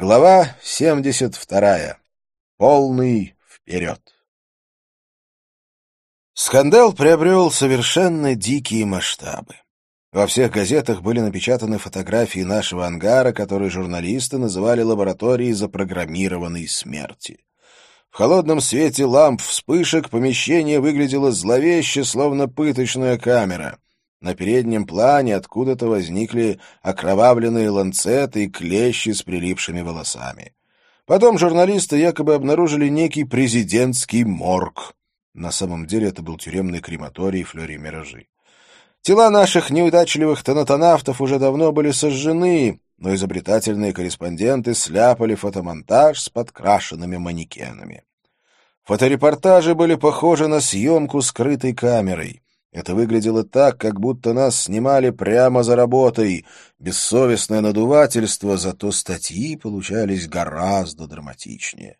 Глава 72. Полный вперед. Скандал приобрел совершенно дикие масштабы. Во всех газетах были напечатаны фотографии нашего ангара, которые журналисты называли лабораторией запрограммированной смерти. В холодном свете ламп вспышек помещение выглядело зловеще, словно пыточная камера — на переднем плане откуда-то возникли окровавленные ланцеты и клещи с прилипшими волосами. Потом журналисты якобы обнаружили некий президентский морг. На самом деле это был тюремный крематорий Флори Миражи. Тела наших неудачливых тонатонавтов уже давно были сожжены, но изобретательные корреспонденты сляпали фотомонтаж с подкрашенными манекенами. Фоторепортажи были похожи на съемку скрытой камерой. Это выглядело так, как будто нас снимали прямо за работой. Бессовестное надувательство, зато статьи получались гораздо драматичнее.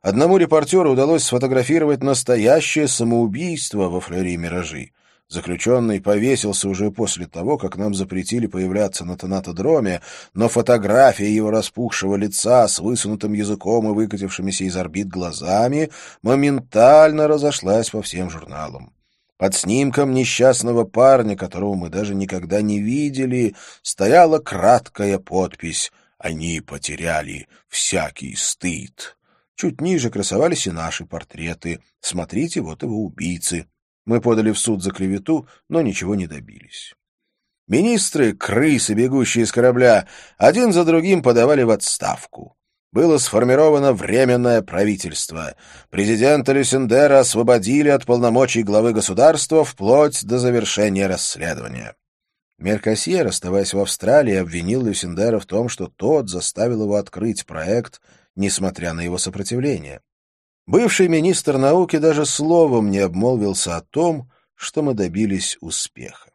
Одному репортеру удалось сфотографировать настоящее самоубийство во флёре Миражи. Заключенный повесился уже после того, как нам запретили появляться на тонатодроме, но фотография его распухшего лица с высунутым языком и выкатившимися из орбит глазами моментально разошлась по всем журналам. Под снимком несчастного парня, которого мы даже никогда не видели, стояла краткая подпись «Они потеряли всякий стыд». Чуть ниже красовались и наши портреты. Смотрите, вот его убийцы. Мы подали в суд за клевету, но ничего не добились. Министры, крысы, бегущие из корабля, один за другим подавали в отставку было сформировано Временное правительство. Президента Люсендера освободили от полномочий главы государства вплоть до завершения расследования. Меркосье, оставаясь в Австралии, обвинил Люсендера в том, что тот заставил его открыть проект, несмотря на его сопротивление. Бывший министр науки даже словом не обмолвился о том, что мы добились успеха.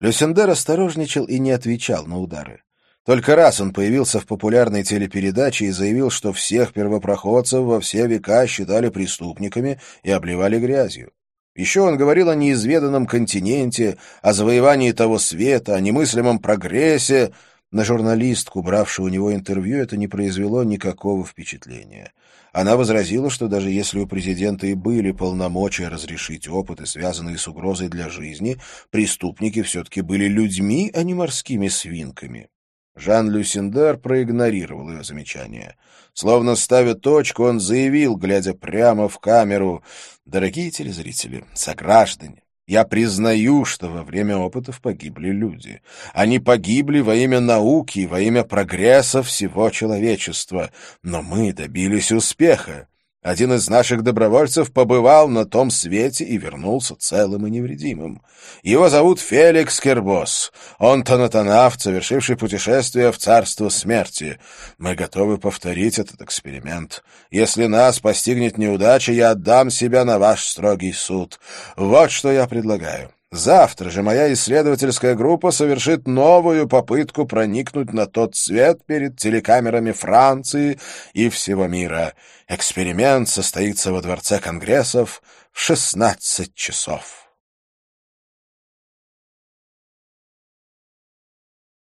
Люсендер осторожничал и не отвечал на удары. Только раз он появился в популярной телепередаче и заявил, что всех первопроходцев во все века считали преступниками и обливали грязью. Еще он говорил о неизведанном континенте, о завоевании того света, о немыслимом прогрессе. На журналистку, бравшую у него интервью, это не произвело никакого впечатления. Она возразила, что даже если у президента и были полномочия разрешить опыты, связанные с угрозой для жизни, преступники все-таки были людьми, а не морскими свинками. Жан Люсендер проигнорировал ее замечание. Словно ставя точку, он заявил, глядя прямо в камеру, «Дорогие телезрители, сограждане, я признаю, что во время опытов погибли люди. Они погибли во имя науки, во имя прогресса всего человечества. Но мы добились успеха. Один из наших добровольцев побывал на том свете и вернулся целым и невредимым. Его зовут Феликс Кербос. Он тонатонавт, совершивший путешествие в царство смерти. Мы готовы повторить этот эксперимент. Если нас постигнет неудача, я отдам себя на ваш строгий суд. Вот что я предлагаю. Завтра же моя исследовательская группа совершит новую попытку проникнуть на тот свет перед телекамерами Франции и всего мира. Эксперимент состоится во Дворце Конгрессов в 16 часов.